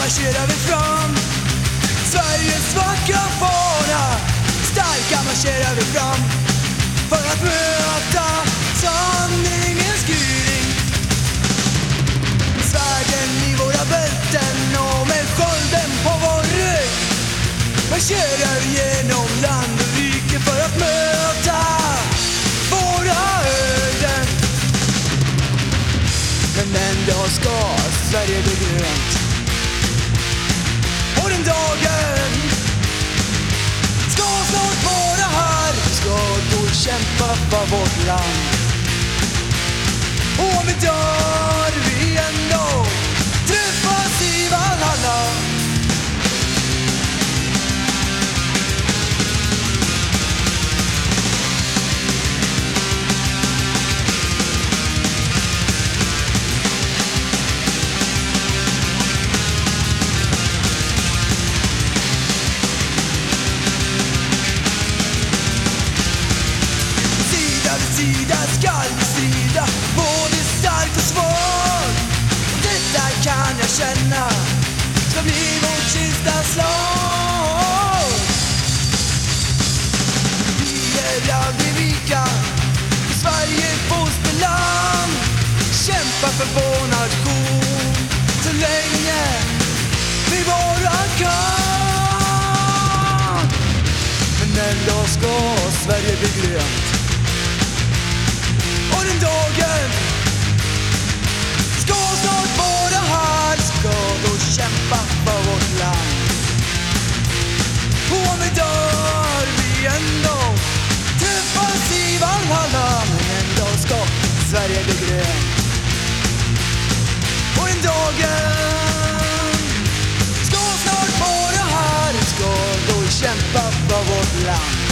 marscherar vi fram. Sveriges vackra fana Starka marscherar vi fram. För att möta sanningens gryning. Svärden i våra bälten och med skölden på vår rygg. Marscherar genom land och rike för att möta våra öden. Men en dag ska Sverige bli grönt den dagen. Ska snart vara här. Vi ska då kämpa för vårt land? Och om vi dör skall vi strida Både stark och svag Och Detta kan jag känna Ska bli vårt sista slag. Vi är aldrig vika I Sverige fosterland Kämpa för vår nation Så länge vi bara kan. Men en dag ska Sverige bli grönt. robot land.